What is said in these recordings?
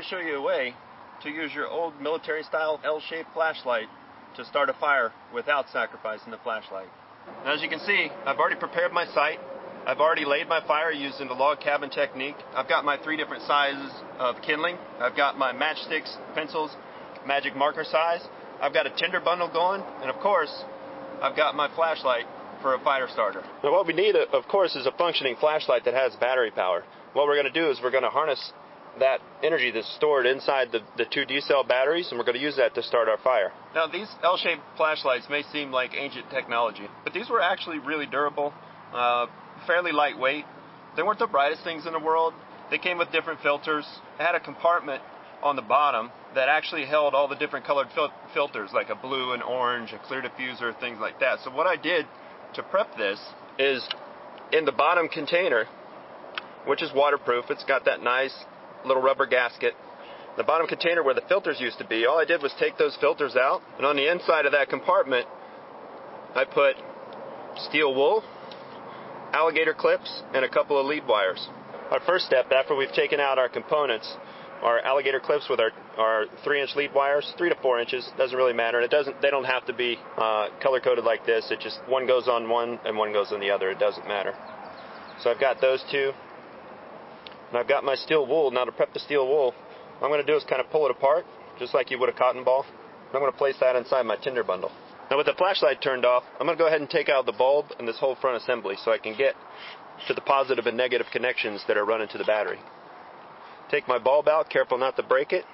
show you a way to use your old military style L-shaped flashlight to start a fire without sacrificing the flashlight. Now, as you can see, I've already prepared my site. I've already laid my fire using the log cabin technique. I've got my three different sizes of kindling. I've got my matchsticks, pencils, magic marker size. I've got a tinder bundle going, and of course, I've got my flashlight for a fire starter. Now, what we need, of course, is a functioning flashlight that has battery power. What we're going to do is we're going to harness that energy that's stored inside the, the two D cell batteries, and we're going to use that to start our fire. Now, these L shaped flashlights may seem like ancient technology, but these were actually really durable, uh, fairly lightweight. They weren't the brightest things in the world. They came with different filters. It had a compartment on the bottom that actually held all the different colored fil- filters, like a blue and orange, a clear diffuser, things like that. So, what I did to prep this is in the bottom container, which is waterproof, it's got that nice little rubber gasket. The bottom container where the filters used to be, all I did was take those filters out, and on the inside of that compartment, I put steel wool, alligator clips, and a couple of lead wires. Our first step, after we've taken out our components, are alligator clips with our, our three inch lead wires, three to four inches, doesn't really matter. It doesn't, they don't have to be uh, color coded like this. It just, one goes on one and one goes on the other. It doesn't matter. So I've got those two. And I've got my steel wool. Now to prep the steel wool, what I'm going to do is kind of pull it apart, just like you would a cotton ball. I'm going to place that inside my tinder bundle. Now with the flashlight turned off, I'm going to go ahead and take out the bulb and this whole front assembly so I can get to the positive and negative connections that are running to the battery. Take my bulb out, careful not to break it,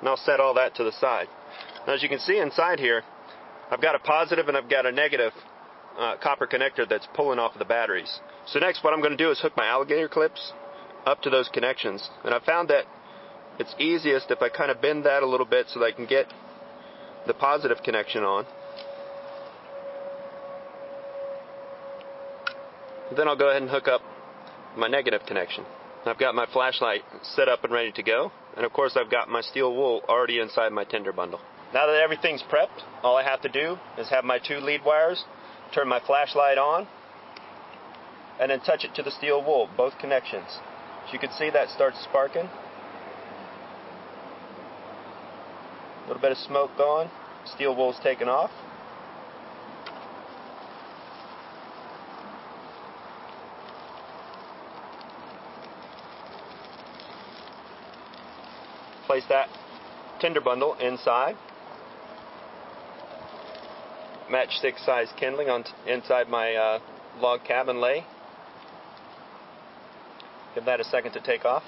and I'll set all that to the side. Now as you can see inside here, I've got a positive and I've got a negative uh, copper connector that's pulling off of the batteries. So next what I'm going to do is hook my alligator clips up to those connections. And I found that it's easiest if I kind of bend that a little bit so that I can get the positive connection on. Then I'll go ahead and hook up my negative connection. I've got my flashlight set up and ready to go. And of course I've got my steel wool already inside my tinder bundle. Now that everything's prepped, all I have to do is have my two lead wires, turn my flashlight on, and then touch it to the steel wool, both connections. As you can see, that starts sparking. A little bit of smoke going. Steel wool's taken off. Place that tinder bundle inside. Matchstick size kindling on inside my uh, log cabin lay. Give that a second to take off.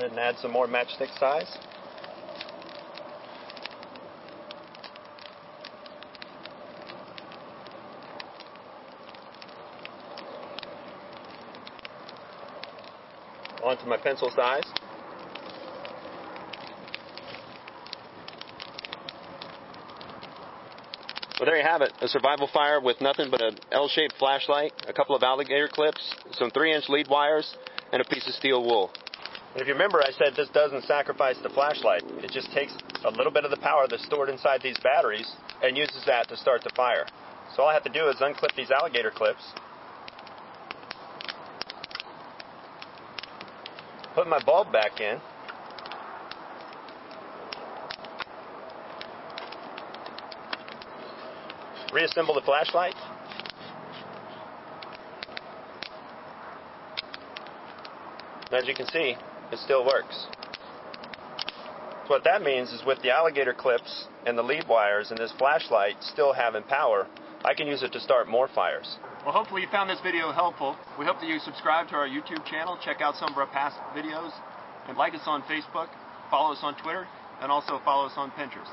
And add some more matchstick size. Onto my pencil size. Well, there you have it. A survival fire with nothing but an L-shaped flashlight, a couple of alligator clips, some 3-inch lead wires, and a piece of steel wool. And if you remember, I said this doesn't sacrifice the flashlight. It just takes a little bit of the power that's stored inside these batteries and uses that to start the fire. So all I have to do is unclip these alligator clips, put my bulb back in. Reassemble the flashlight. As you can see, it still works. So what that means is with the alligator clips and the lead wires and this flashlight still having power, I can use it to start more fires. Well, hopefully you found this video helpful. We hope that you subscribe to our YouTube channel, check out some of our past videos, and like us on Facebook, follow us on Twitter, and also follow us on Pinterest.